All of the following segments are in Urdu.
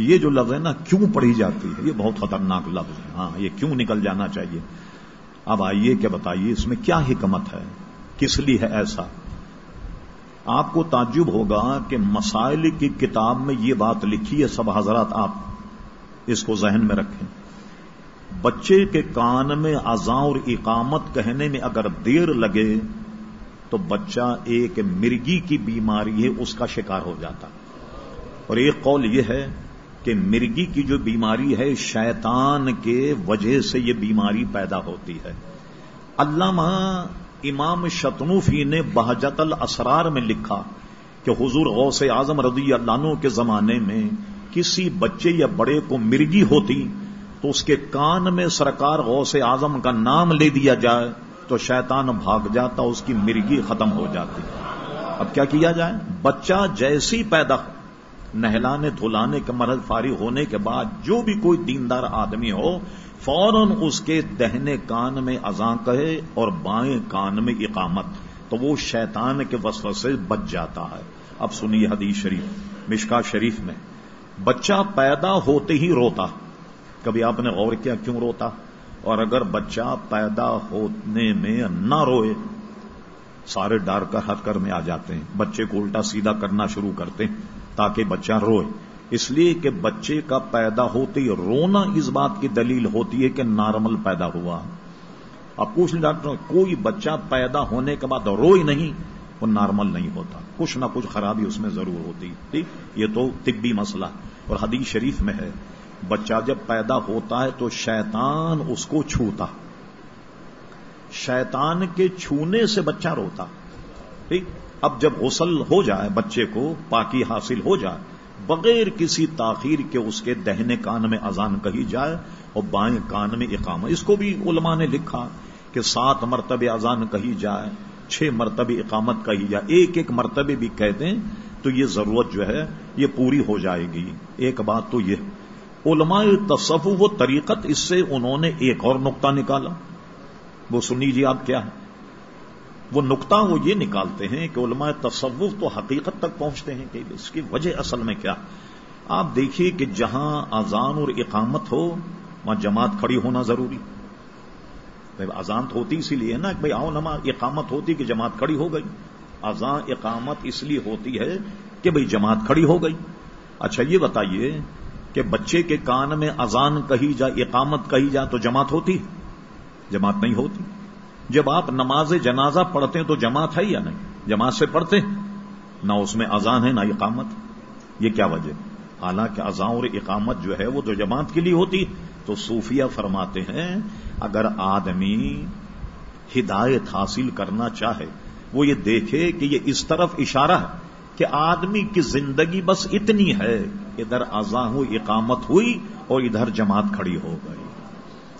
یہ جو لفظ ہے نا، کیوں پڑھی جاتی ہے؟ یہ بہت خطرناک لفظ ہے۔ ہاں یہ کیوں نکل جانا چاہیے؟ اب آئیے کہ بتائیے، اس میں کیا حکمت ہے؟ کس لیے ہے ایسا؟ آپ کو تعجب ہوگا کہ مسائل کی کتاب میں یہ بات لکھی ہے، سب حضرات آپ اس کو ذہن میں رکھیں۔ بچے کے کان میں ازاں اور اقامت کہنے میں اگر دیر لگے تو بچہ ایک مرگی کی بیماری ہے، اس کا شکار ہو جاتا۔ اور ایک قول یہ ہے کہ مرگی کی جو بیماری ہے، شیطان کے وجہ سے یہ بیماری پیدا ہوتی ہے۔ علامہ امام شتنوفی نے بہجت الاسرار میں لکھا کہ حضور غوث اعظم رضی اللہ عنہ کے زمانے میں کسی بچے یا بڑے کو مرگی ہوتی تو اس کے کان میں سرکار غوث اعظم کا نام لے دیا جائے تو شیطان بھاگ جاتا، اس کی مرگی ختم ہو جاتی۔ اب کیا کیا جائے؟ بچہ جیسی پیدا نہلانے دھلانے کے مرض فارغ ہونے کے بعد جو بھی کوئی دیندار آدمی ہو، فوراً اس کے دہنے کان میں ازاں کہے اور بائیں کان میں اقامت، تو وہ شیطان کے وسو سے بچ جاتا ہے۔ اب سنیے حدیث شریف، مشکا شریف میں، بچہ پیدا ہوتے ہی روتا۔ کبھی آپ نے غور کیا کیوں روتا؟ اور اگر بچہ پیدا ہونے میں نہ روئے، سارے ڈار کر ہتھ کر میں آ جاتے ہیں۔ بچے کو الٹا سیدھا کرنا شروع کرتے ہیں۔ تاکہ بچہ روئے۔ اس لیے کہ بچے کا پیدا ہوتے ہی رونا اس بات کی دلیل ہوتی ہے کہ نارمل پیدا ہوا۔ اب پوچھ لیں ڈاکٹر کوئی بچہ پیدا ہونے کے بعد روئی نہیں، وہ نارمل نہیں ہوتا۔ کچھ نہ کچھ خرابی اس میں ضرور ہوتی۔ ٹھیک؟ یہ تو طبی مسئلہ اور حدیث شریف میں ہے۔ بچہ جب پیدا ہوتا ہے تو شیطان اس کو چھوتا۔ شیطان کے چھونے سے بچہ روتا۔ ٹھیک؟ اب جب غسل ہو جائے، بچے کو پاکی حاصل ہو جائے، بغیر کسی تاخیر کے اس کے دہنے کان میں اذان کہی جائے اور بائیں کان میں اقامت اس کو بھی علماء نے لکھا کہ سات مرتبہ اذان کہی جائے، چھ مرتبہ اقامت کہی جائے۔ ایک ایک مرتبہ بھی کہہ دیں تو یہ ضرورت جو ہے، یہ پوری ہو جائے گی۔ ایک بات تو یہ، علماء تصف و طریقت، اس سے انہوں نے ایک اور نقطہ نکالا۔ وہ سنی جی آپ کیا ہے وہ نقطہ وہ یہ نکالتے ہیں کہ علماء تصوف تو حقیقت تک پہنچتے ہیں کہ اس کی وجہ اصل میں کیا؟ آپ دیکھیے کہ جہاں اذان اور اقامت ہو، وہاں جماعت کھڑی ہونا ضروری۔ بھائی، اذان تو ہوتی اسی لیے نا کہ بھائی آؤ نما، اقامت ہوتی کہ جماعت کھڑی ہو گئی۔ اذان اقامت اس لیے ہوتی ہے کہ بھائی جماعت کھڑی ہو گئی۔ اچھا یہ بتائیے کہ بچے کے کان میں اذان کہی جائے اقامت کہی جائے تو جماعت ہوتی جماعت نہیں ہوتی۔ جب آپ نماز جنازہ پڑھتے ہیں تو جماعت ہے یا نہیں؟ جماعت سے پڑھتے نہ اس میں اذان ہے، نہ اقامت۔ یہ کیا وجہ حالانکہ اذان اور اقامت جو ہے وہ تو جماعت کے لیے ہوتی۔ تو صوفیہ فرماتے ہیں، اگر آدمی ہدایت حاصل کرنا چاہے، وہ یہ دیکھے کہ یہ اس طرف اشارہ ہے کہ آدمی کی زندگی بس اتنی ہے، ادھر اذان ہوئی، اقامت ہوئی اور ادھر جماعت کھڑی ہو گئی۔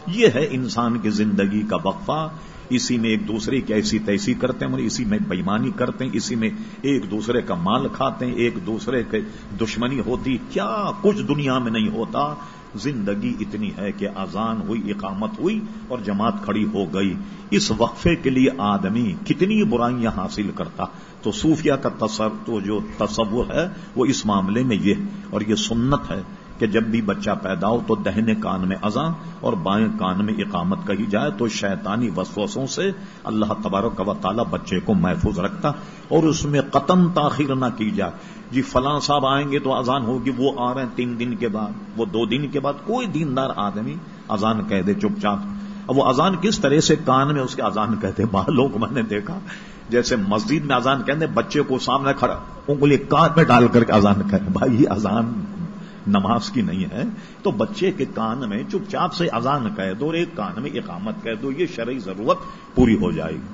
یہ ہے انسان کی زندگی کا وقفہ۔ اسی میں ایک دوسرے کی ایسی تیسی کرتے ہیں اسی میں بےمانی کرتے ہیں، اسی میں ایک دوسرے کا مال کھاتے ہیں، ایک دوسرے کے دشمنی ہوتی۔ کیا کچھ دنیا میں نہیں ہوتا؟ زندگی اتنی ہے کہ اذان ہوئی، اقامت ہوئی اور جماعت کھڑی ہو گئی۔ اس وقفے کے لیے آدمی کتنی برائیاں حاصل کرتا۔ تو صوفیہ کا تصور تو جو تصور ہے، وہ اس معاملے میں یہ اور یہ سنت ہے۔ کہ جب بھی بچہ پیدا ہو تو دہنے کان میں ازاں اور بائیں کان میں اقامت کہی جائے تو شیطانی وسوسوں سے اللہ تبارک و تعالی بچے کو محفوظ رکھتا اور اس میں قتم تاخیر نہ کی جائے۔ جی فلاں صاحب آئیں گے تو اذان ہوگی، وہ آ رہے ہیں تین دن کے بعد، وہ دو دن کے بعد کوئی دیندار آدمی اذان کہہ دے چپ چاپ۔ اب وہ اذان کس طرح سے کان میں اس کے اذان کہتے باہر لوگ میں نے دیکھا، جیسے مسجد میں اذان کہتے بچے کو سامنے کھڑا انگلی کان میں ڈال کر کے اذان کرے بھائی اذان نماز کی نہیں ہے، تو بچے کے کان میں چپ چاپ سے اذان کہہ دو اور ایک کان میں اقامت کہہ دو، یہ شرعی ضرورت پوری ہو جائے گی۔